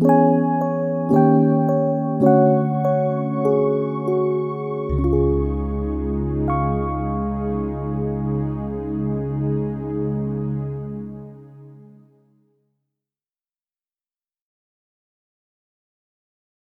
you